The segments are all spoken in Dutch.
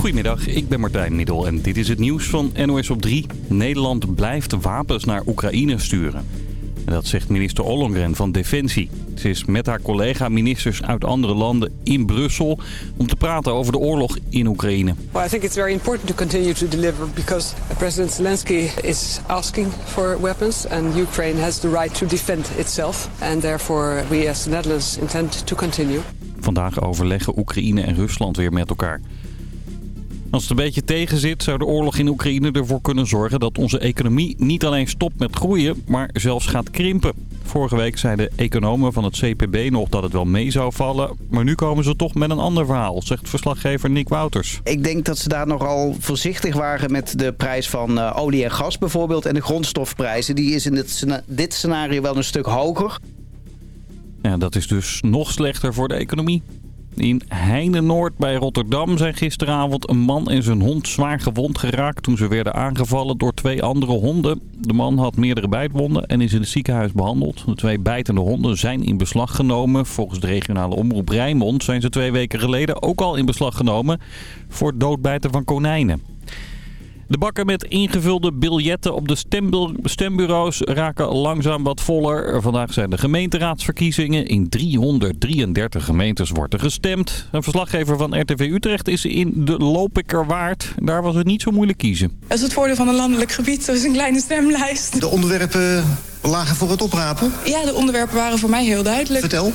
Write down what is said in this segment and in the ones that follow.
Goedemiddag, ik ben Martijn Middel en dit is het nieuws van NOS op 3. Nederland blijft wapens naar Oekraïne sturen. En dat zegt minister Ollongren van Defensie. Ze is met haar collega-ministers uit andere landen in Brussel om te praten over de oorlog in Oekraïne. Well, I think it's very important to continue to deliver because President Zelensky is asking for weapons and Ukraine has the right to defend itself. And therefore we as the Netherlands intend to continue. Vandaag overleggen Oekraïne en Rusland weer met elkaar. Als het een beetje tegen zit, zou de oorlog in Oekraïne ervoor kunnen zorgen dat onze economie niet alleen stopt met groeien, maar zelfs gaat krimpen. Vorige week zeiden economen van het CPB nog dat het wel mee zou vallen, maar nu komen ze toch met een ander verhaal, zegt verslaggever Nick Wouters. Ik denk dat ze daar nogal voorzichtig waren met de prijs van uh, olie en gas bijvoorbeeld en de grondstofprijzen. Die is in dit, dit scenario wel een stuk hoger. Ja, dat is dus nog slechter voor de economie. In Heinenoord bij Rotterdam zijn gisteravond een man en zijn hond zwaar gewond geraakt toen ze werden aangevallen door twee andere honden. De man had meerdere bijtwonden en is in het ziekenhuis behandeld. De twee bijtende honden zijn in beslag genomen. Volgens de regionale omroep Rijnmond zijn ze twee weken geleden ook al in beslag genomen voor het doodbijten van konijnen. De bakken met ingevulde biljetten op de stembureaus raken langzaam wat voller. Vandaag zijn de gemeenteraadsverkiezingen. In 333 gemeentes wordt er gestemd. Een verslaggever van RTV Utrecht is in de Lopikerwaard. Daar was het niet zo moeilijk kiezen. Dat is het voordeel van een landelijk gebied. Dat is een kleine stemlijst. De onderwerpen lagen voor het oprapen? Ja, de onderwerpen waren voor mij heel duidelijk. Vertel.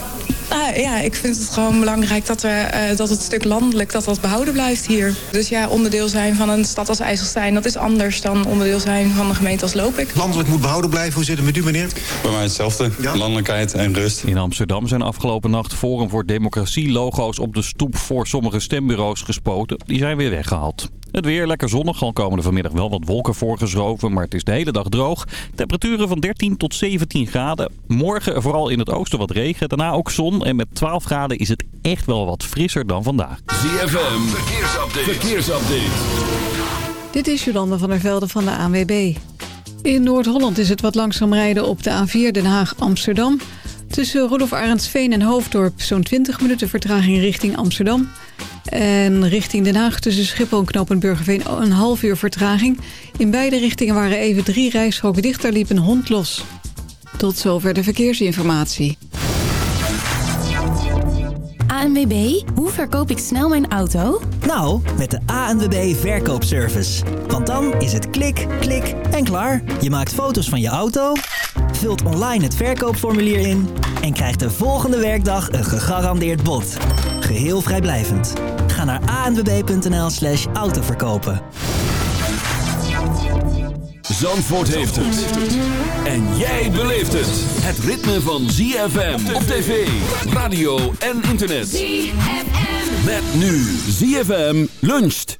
Ah, ja, ik vind het gewoon belangrijk dat, we, uh, dat het stuk landelijk dat dat behouden blijft hier. Dus ja, onderdeel zijn van een stad als IJsselstein... dat is anders dan onderdeel zijn van een gemeente als Lopik. Landelijk moet behouden blijven. Hoe zit het met u, meneer? Bij mij hetzelfde. Ja? Landelijkheid en rust. In Amsterdam zijn afgelopen nacht Forum voor Democratie... logo's op de stoep voor sommige stembureaus gespoten. Die zijn weer weggehaald. Het weer lekker zonnig, al komen er vanmiddag wel wat wolken voorgeschoven, maar het is de hele dag droog. Temperaturen van 13 tot 17 graden. Morgen vooral in het oosten wat regen, daarna ook zon en met 12 graden is het echt wel wat frisser dan vandaag. ZFM, verkeersupdate. verkeersupdate. Dit is Jolanda van der Velde van de ANWB. In Noord-Holland is het wat langzaam rijden op de A4 Den Haag-Amsterdam. Tussen Rudolf Arendsveen en Hoofddorp zo'n 20 minuten vertraging richting Amsterdam... En richting Den Haag tussen Schiphol en Knoop en Burgerveen een half uur vertraging. In beide richtingen waren even drie rijstroken dicht, daar liep een hond los. Tot zover de verkeersinformatie. ANWB, hoe verkoop ik snel mijn auto? Nou, met de ANWB Verkoopservice. Want dan is het klik, klik en klaar. Je maakt foto's van je auto, vult online het verkoopformulier in... en krijgt de volgende werkdag een gegarandeerd bod. Geheel vrijblijvend. Naar anwb.nl slash autoverkopen. Zandvoort heeft het. En jij beleeft het. Het ritme van ZFM op tv, radio en internet. ZFM. Met nu ZFM luncht.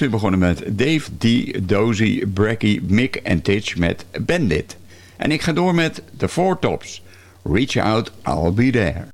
eerste begonnen met Dave D, Dozy, Bracky, Mick en Titch met Bandit. En ik ga door met The Four Tops. Reach out, I'll be there.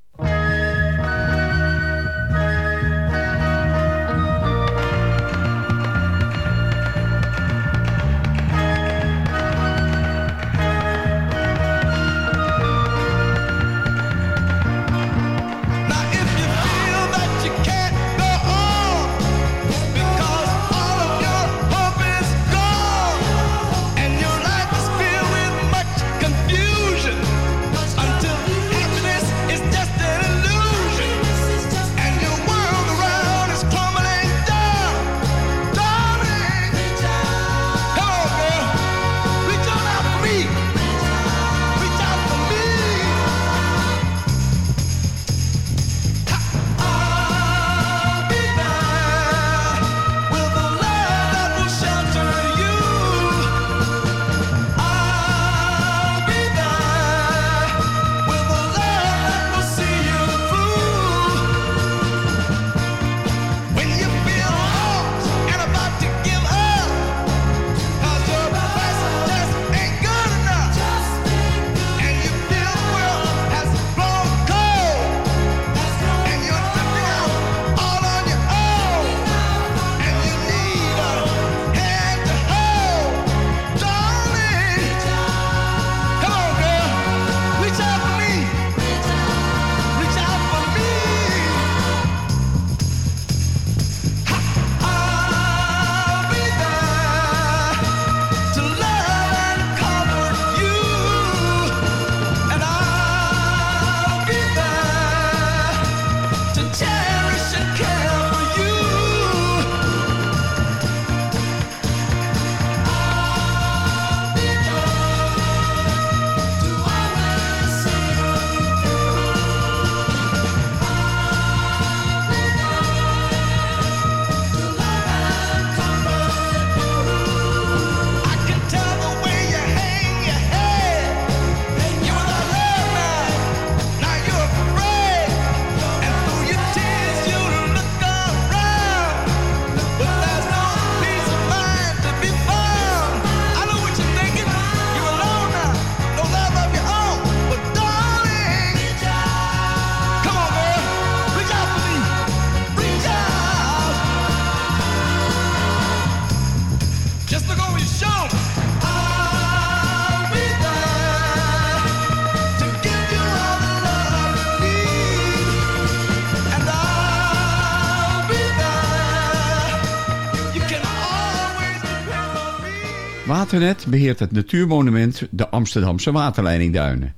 Waternet beheert het natuurmonument de Amsterdamse Waterleidingduinen.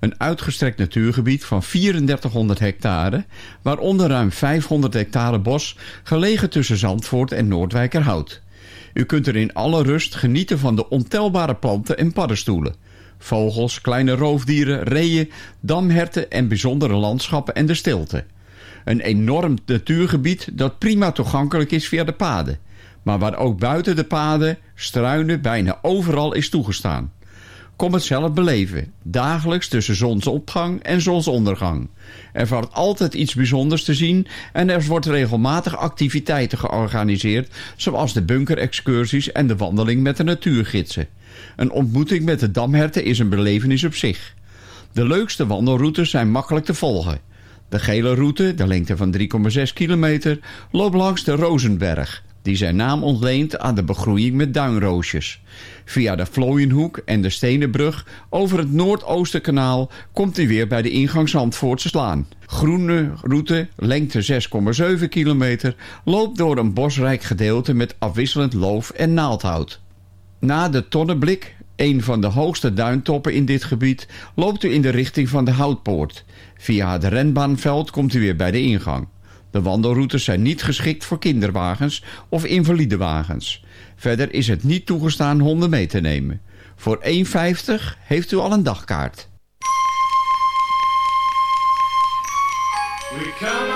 Een uitgestrekt natuurgebied van 3400 hectare, waaronder ruim 500 hectare bos, gelegen tussen Zandvoort en Noordwijkerhout. U kunt er in alle rust genieten van de ontelbare planten en paddenstoelen. Vogels, kleine roofdieren, reeën, damherten en bijzondere landschappen en de stilte. Een enorm natuurgebied dat prima toegankelijk is via de paden. Maar waar ook buiten de paden struinen bijna overal is toegestaan. Kom het zelf beleven. Dagelijks tussen zonsopgang en zonsondergang. Er valt altijd iets bijzonders te zien en er wordt regelmatig activiteiten georganiseerd, zoals de bunkerexcursies en de wandeling met de natuurgidsen. Een ontmoeting met de damherten is een belevenis op zich. De leukste wandelroutes zijn makkelijk te volgen. De gele route, de lengte van 3,6 kilometer, loopt langs de Rozenberg, die zijn naam ontleent aan de begroeiing met duinroosjes. Via de Vlooienhoek en de Stenenbrug over het Noordoostenkanaal komt hij weer bij de ingang Zandvoortse Slaan. Groene route, lengte 6,7 kilometer, loopt door een bosrijk gedeelte met afwisselend loof en naaldhout. Na de Tonneblik, een van de hoogste duintoppen in dit gebied, loopt u in de richting van de Houtpoort. Via het renbaanveld komt u weer bij de ingang. De wandelroutes zijn niet geschikt voor kinderwagens of invalidewagens. Verder is het niet toegestaan honden mee te nemen. Voor 1,50 heeft u al een dagkaart. We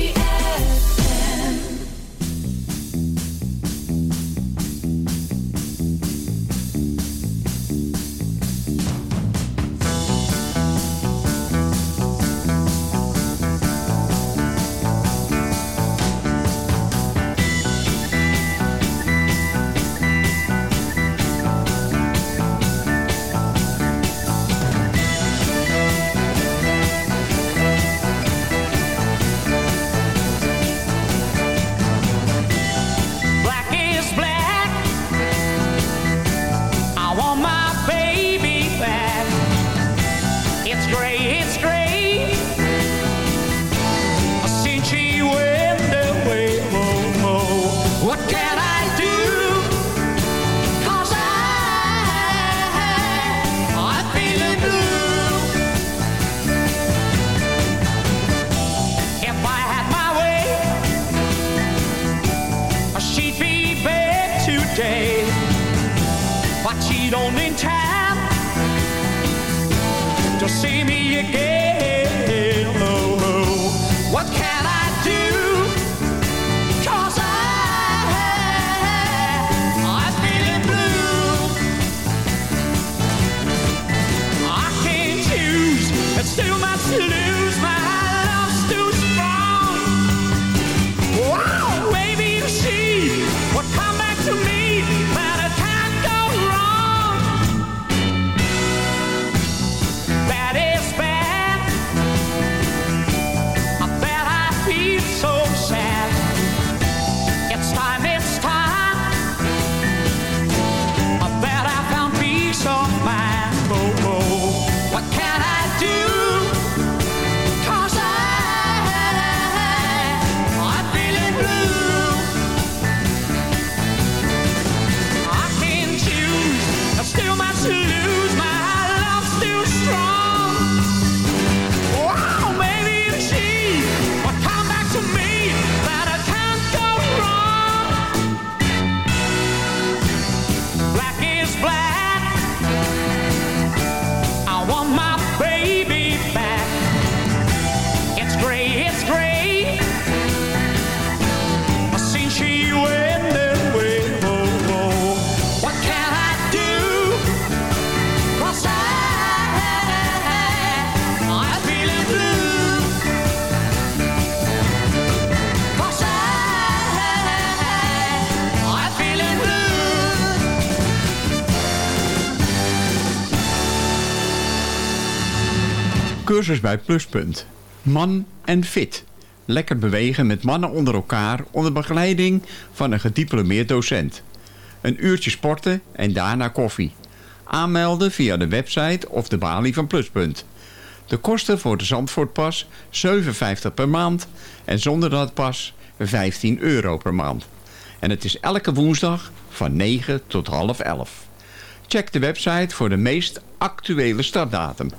don't need cursus bij Pluspunt. Man en Fit. Lekker bewegen met mannen onder elkaar onder begeleiding van een gediplomeerd docent. Een uurtje sporten en daarna koffie. Aanmelden via de website of de balie van Pluspunt. De kosten voor de Zandvoortpas 7,50 per maand en zonder dat pas 15 euro per maand. En het is elke woensdag van 9 tot half 11. Check de website voor de meest actuele startdatum.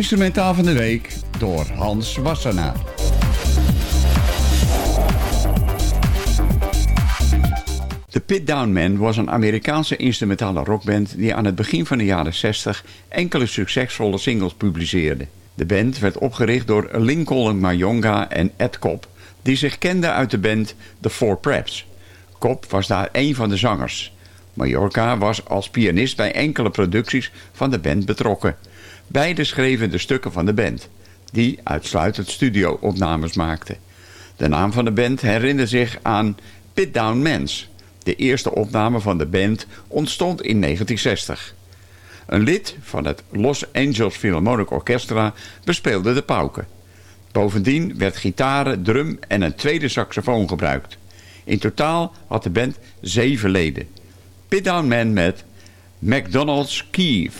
Instrumentaal van de week door Hans Wassenaar. De Pit Down Man was een Amerikaanse instrumentale rockband die aan het begin van de jaren 60 enkele succesvolle singles publiceerde. De band werd opgericht door Lincoln Mayonga en Ed Cobb, die zich kenden uit de band The Four Preps. Cobb was daar een van de zangers. Mallorca was als pianist bij enkele producties van de band betrokken. Beiden schreven de stukken van de band, die uitsluitend studio-opnames maakten. De naam van de band herinnert zich aan Pit Down Mans. De eerste opname van de band ontstond in 1960. Een lid van het Los Angeles Philharmonic Orchestra bespeelde de pauken. Bovendien werd gitaren, drum en een tweede saxofoon gebruikt. In totaal had de band zeven leden. Pit Down Man met McDonald's Key.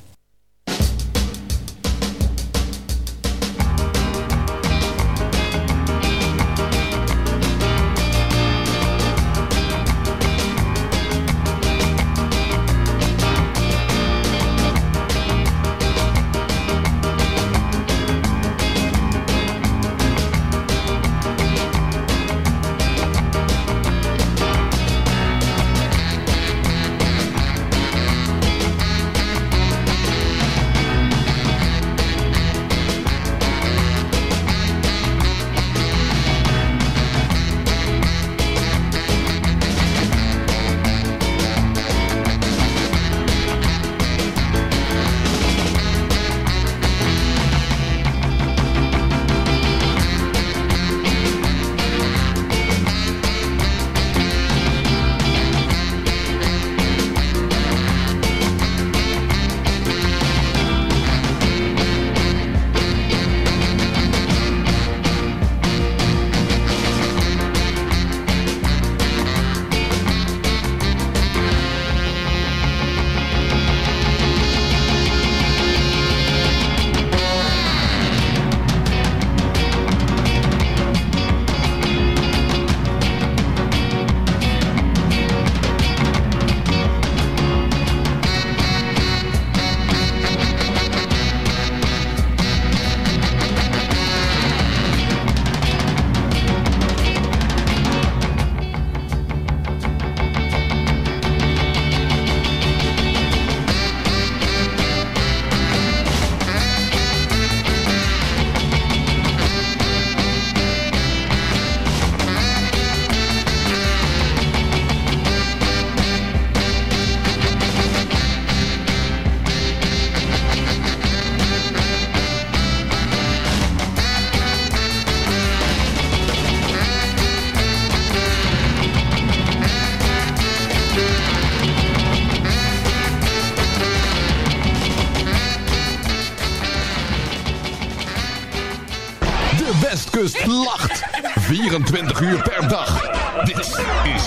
Westkust lacht. 24 uur per dag. Dit is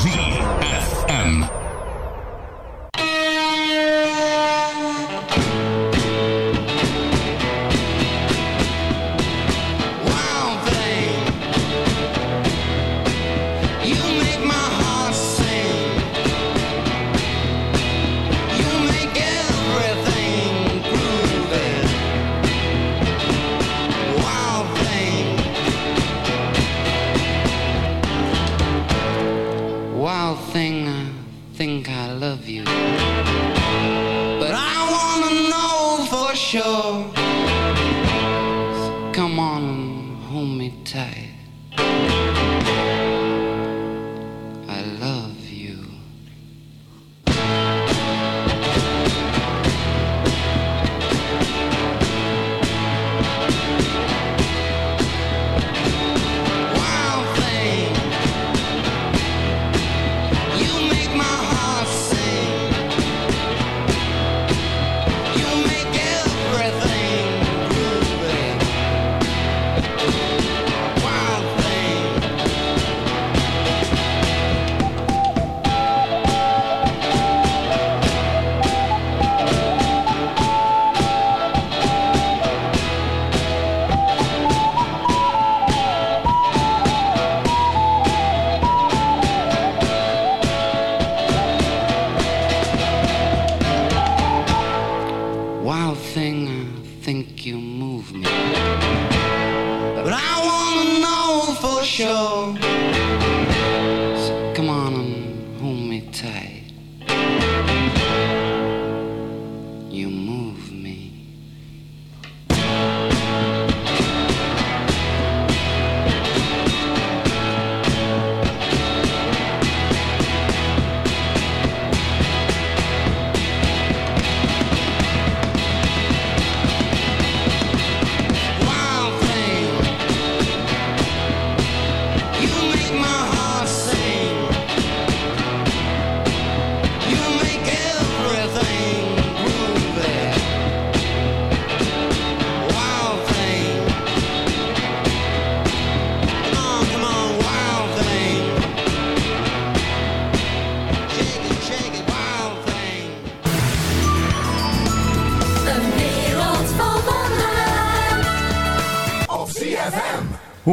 ZFM.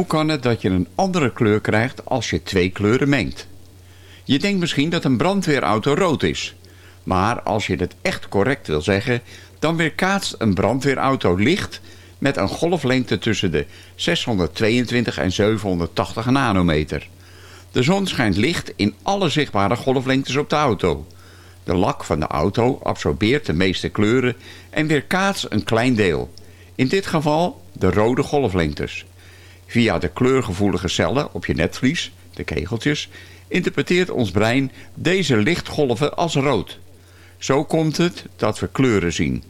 Hoe kan het dat je een andere kleur krijgt als je twee kleuren mengt? Je denkt misschien dat een brandweerauto rood is. Maar als je het echt correct wil zeggen... dan weerkaatst een brandweerauto licht... met een golflengte tussen de 622 en 780 nanometer. De zon schijnt licht in alle zichtbare golflengtes op de auto. De lak van de auto absorbeert de meeste kleuren... en weerkaatst een klein deel. In dit geval de rode golflengtes. Via de kleurgevoelige cellen op je netvlies, de kegeltjes, interpreteert ons brein deze lichtgolven als rood. Zo komt het dat we kleuren zien.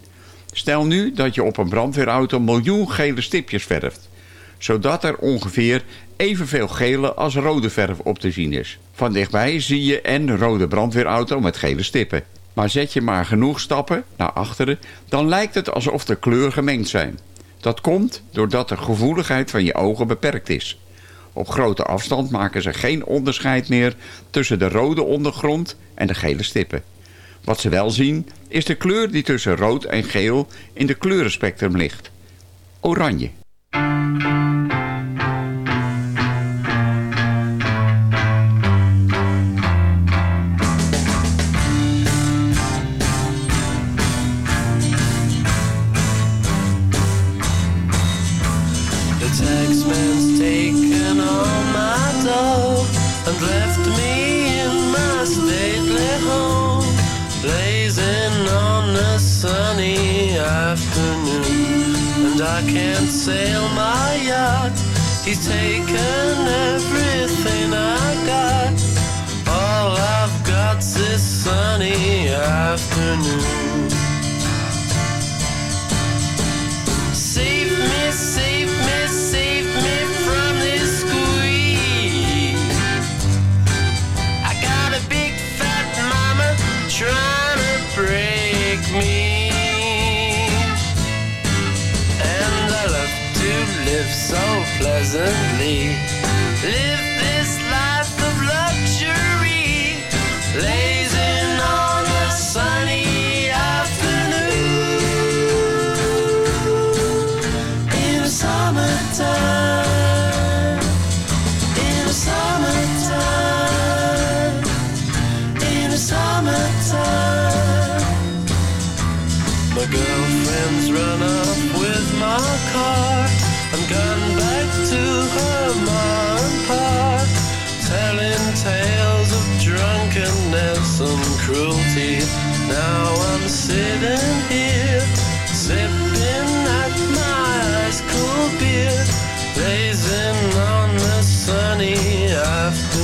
Stel nu dat je op een brandweerauto miljoen gele stipjes verft, zodat er ongeveer evenveel gele als rode verf op te zien is. Van dichtbij zie je een rode brandweerauto met gele stippen. Maar zet je maar genoeg stappen naar achteren, dan lijkt het alsof de kleuren gemengd zijn. Dat komt doordat de gevoeligheid van je ogen beperkt is. Op grote afstand maken ze geen onderscheid meer tussen de rode ondergrond en de gele stippen. Wat ze wel zien is de kleur die tussen rood en geel in de kleurenspectrum ligt. Oranje.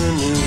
Afternoon.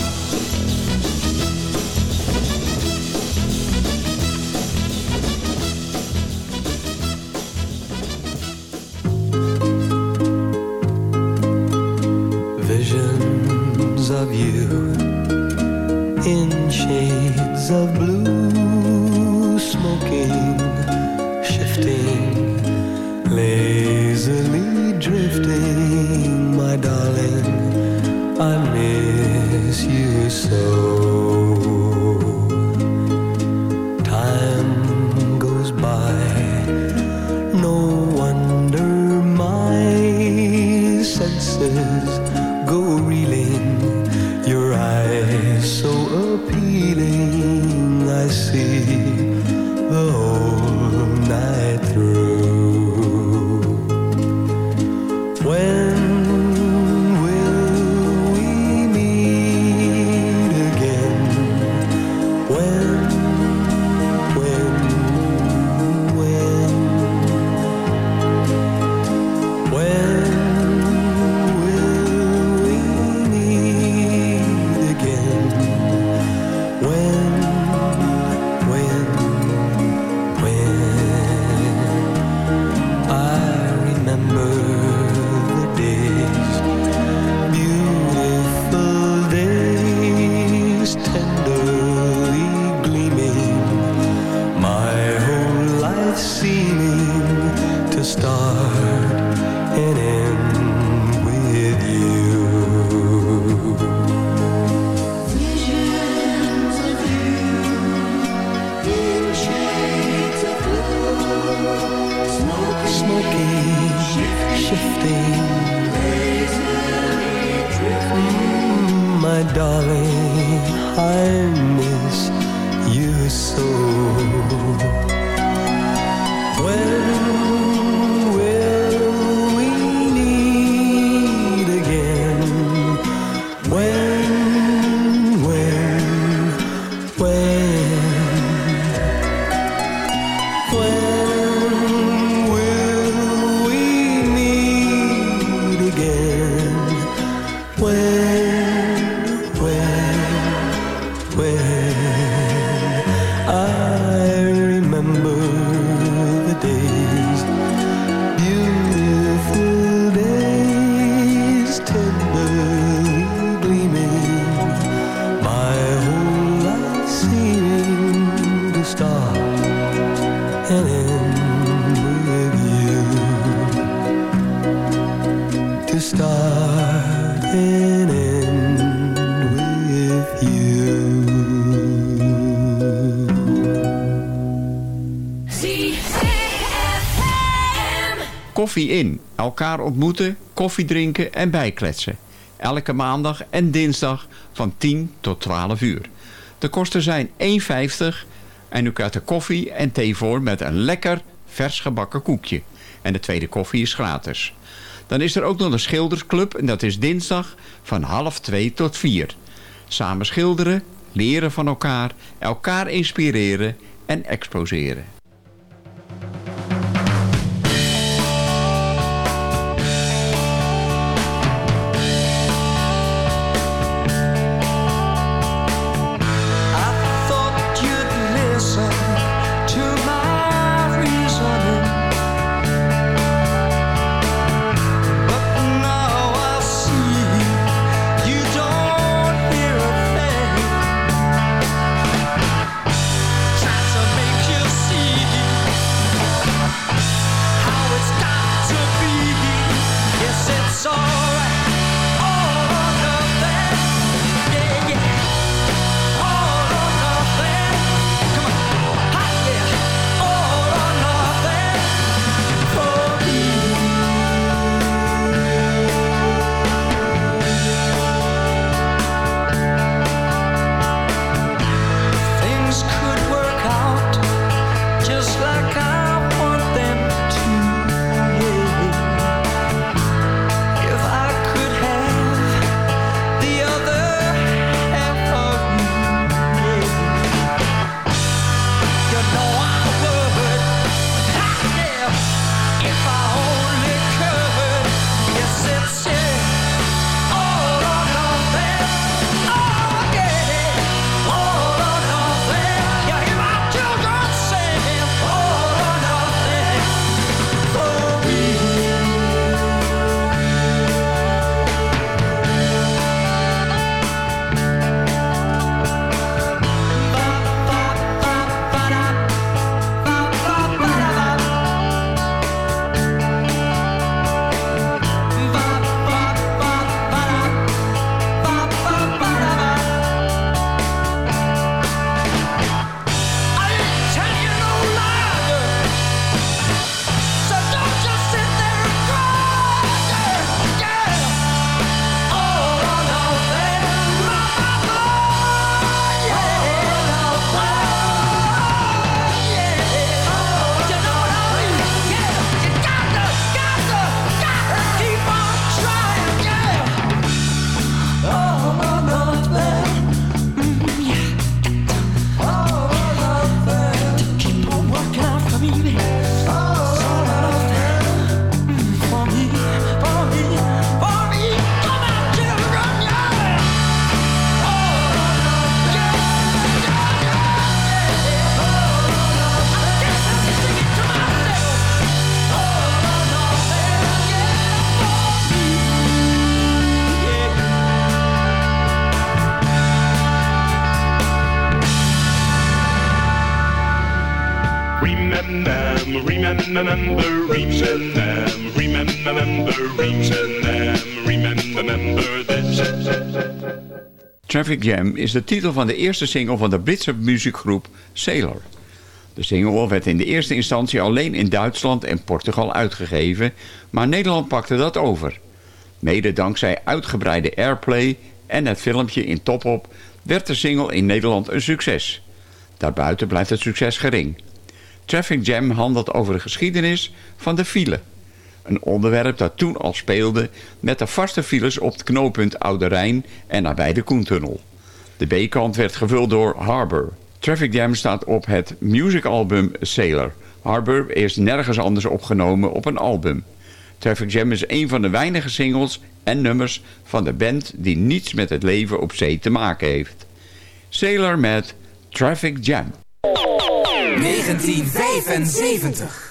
Of blue, Koffie in. Elkaar ontmoeten, koffie drinken en bijkletsen. Elke maandag en dinsdag van 10 tot 12 uur. De kosten zijn 1,50 en u krijgt er koffie en thee voor met een lekker vers gebakken koekje. En de tweede koffie is gratis. Dan is er ook nog een schildersclub en dat is dinsdag van half 2 tot 4. Samen schilderen, leren van elkaar, elkaar inspireren en exposeren. Traffic Jam is de titel van de eerste single van de Britse muziekgroep Sailor. De single werd in de eerste instantie alleen in Duitsland en Portugal uitgegeven, maar Nederland pakte dat over. Mede dankzij uitgebreide airplay en het filmpje in Top Op werd de single in Nederland een succes. Daarbuiten blijft het succes gering. Traffic Jam handelt over de geschiedenis van de file. Een onderwerp dat toen al speelde met de vaste files op het knooppunt Oude Rijn en nabij de Koentunnel. De B-kant werd gevuld door Harbour. Traffic Jam staat op het musicalbum Sailor. Harbour is nergens anders opgenomen op een album. Traffic Jam is een van de weinige singles en nummers van de band die niets met het leven op zee te maken heeft. Sailor met Traffic Jam. 1975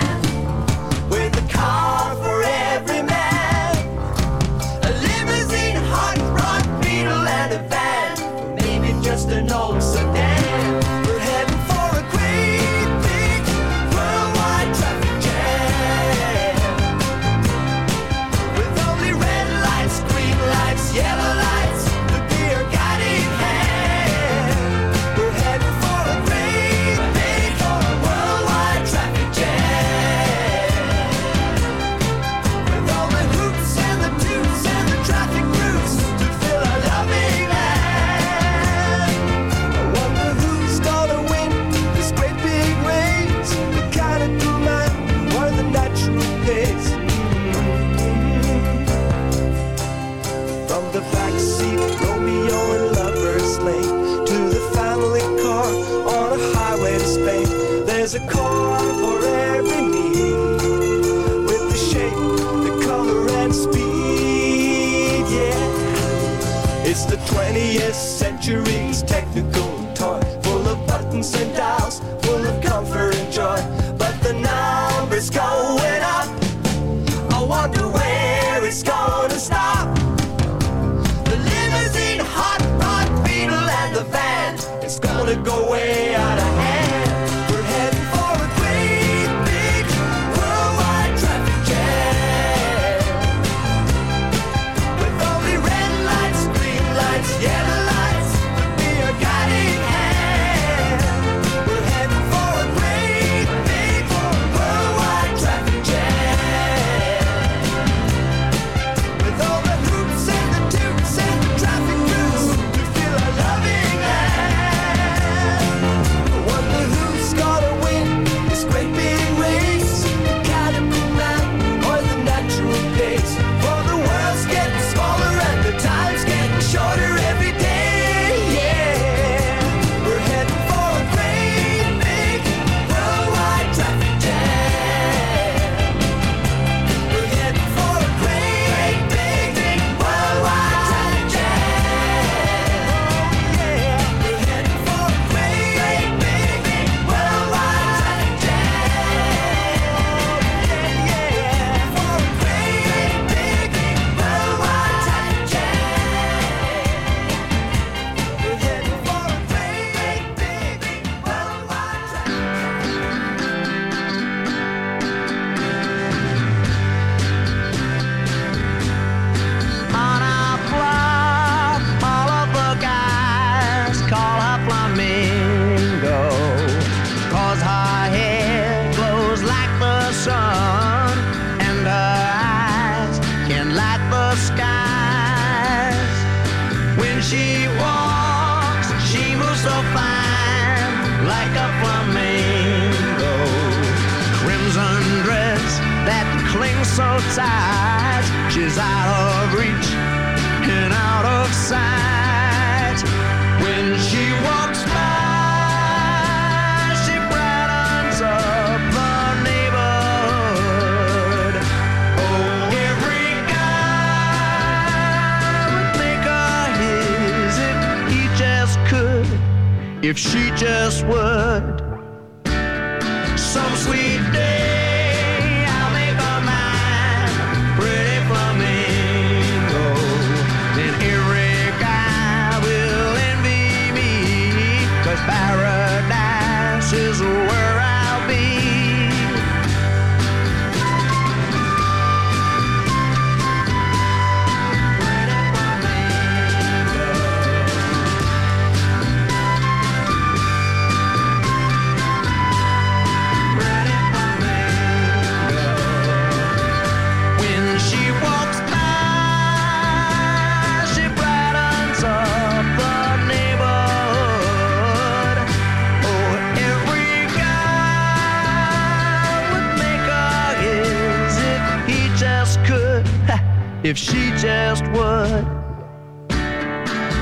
If she just would.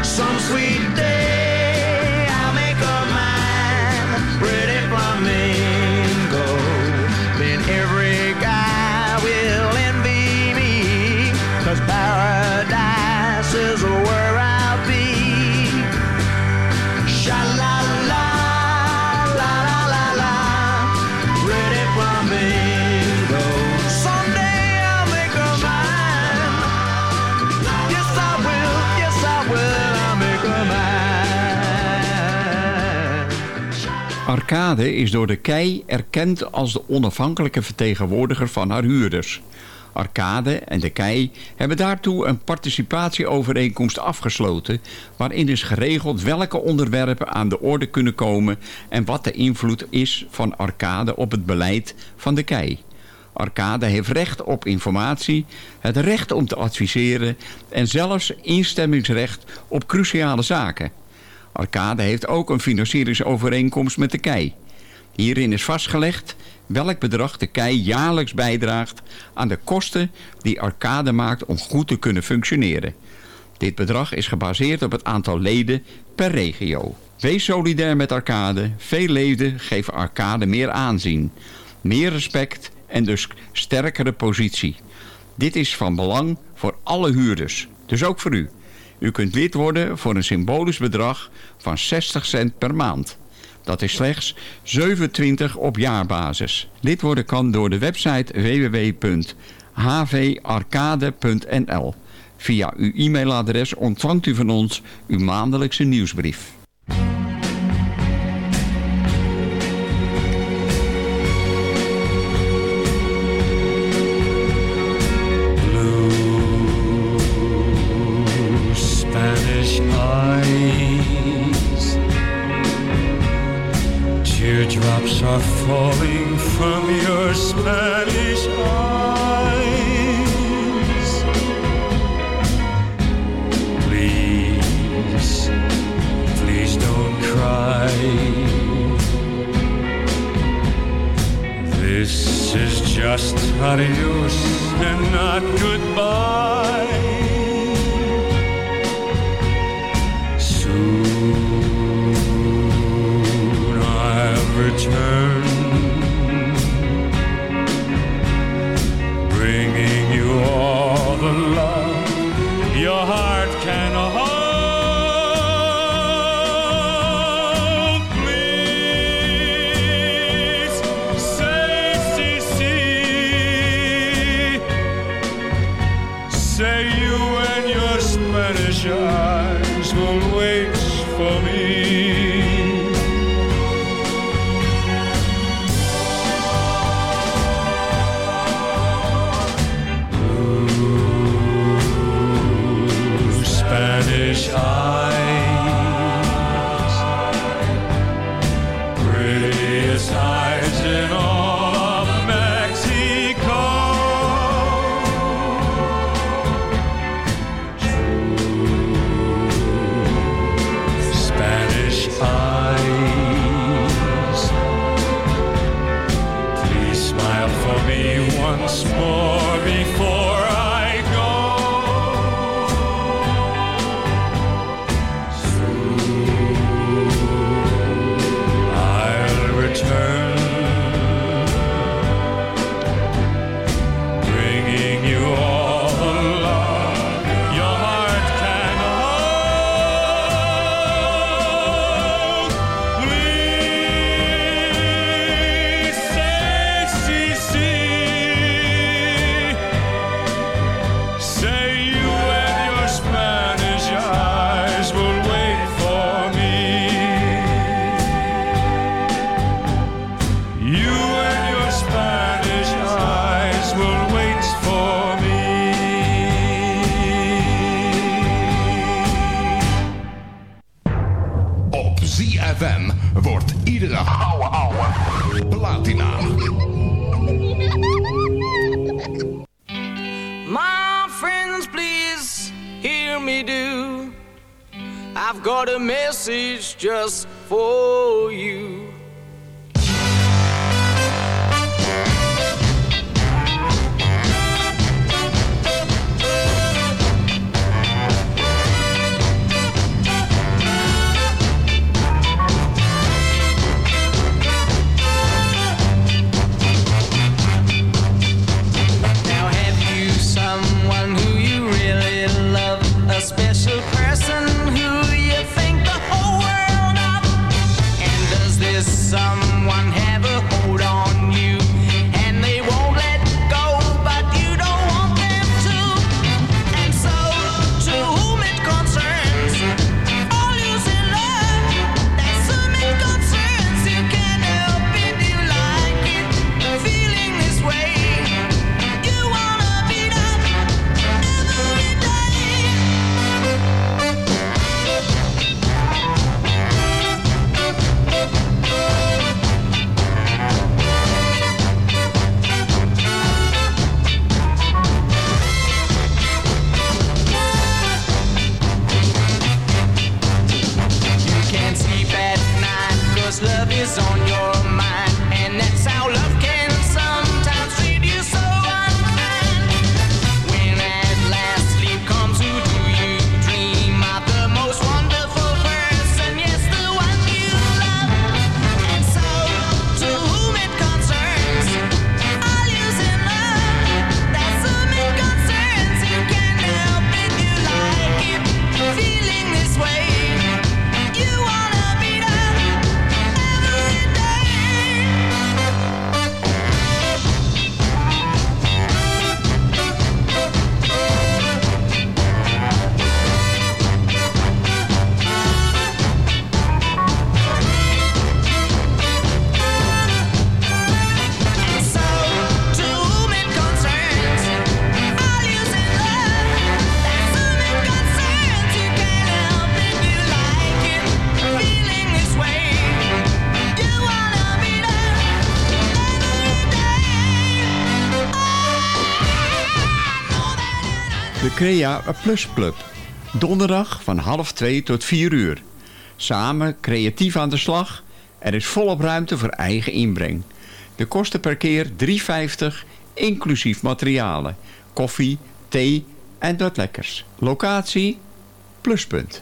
Some sweet day Arcade is door de KEI erkend als de onafhankelijke vertegenwoordiger van haar huurders. Arcade en de KEI hebben daartoe een participatieovereenkomst afgesloten... waarin is geregeld welke onderwerpen aan de orde kunnen komen... en wat de invloed is van Arcade op het beleid van de KEI. Arcade heeft recht op informatie, het recht om te adviseren... en zelfs instemmingsrecht op cruciale zaken... Arcade heeft ook een financieringsovereenkomst met de KEI. Hierin is vastgelegd welk bedrag de KEI jaarlijks bijdraagt aan de kosten die Arcade maakt om goed te kunnen functioneren. Dit bedrag is gebaseerd op het aantal leden per regio. Wees solidair met Arcade. Veel leden geven Arcade meer aanzien, meer respect en dus sterkere positie. Dit is van belang voor alle huurders, dus ook voor u. U kunt lid worden voor een symbolisch bedrag van 60 cent per maand. Dat is slechts 27 op jaarbasis. Lid worden kan door de website www.hvarcade.nl. Via uw e-mailadres ontvangt u van ons uw maandelijkse nieuwsbrief. Crea Plus Club. Donderdag van half 2 tot 4 uur. Samen creatief aan de slag. Er is volop ruimte voor eigen inbreng. De kosten per keer 3,50 inclusief materialen. Koffie, thee en wat lekkers. Locatie Pluspunt.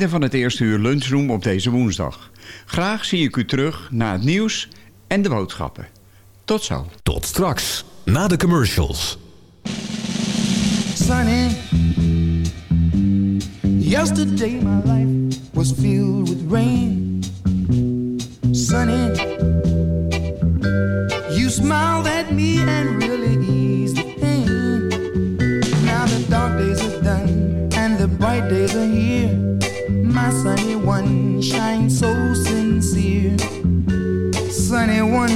Einde van het eerste uur lunchroom op deze woensdag. Graag zie ik u terug na het nieuws en de boodschappen. Tot zo. Tot straks, na de commercials. Sunny, yesterday my life was filled with rain. Sunny, you smiled at me and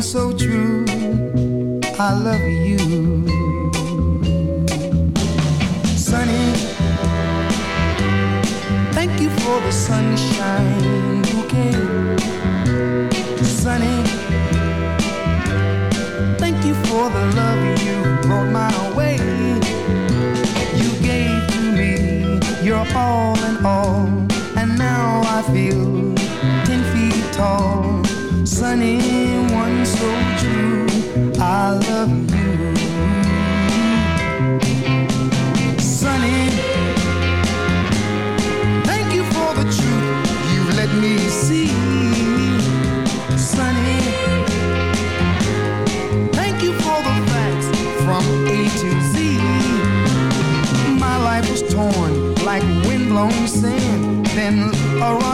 so true. I love you. Sunny, thank you for the sunshine bouquet. Sunny, thank you for the love you been around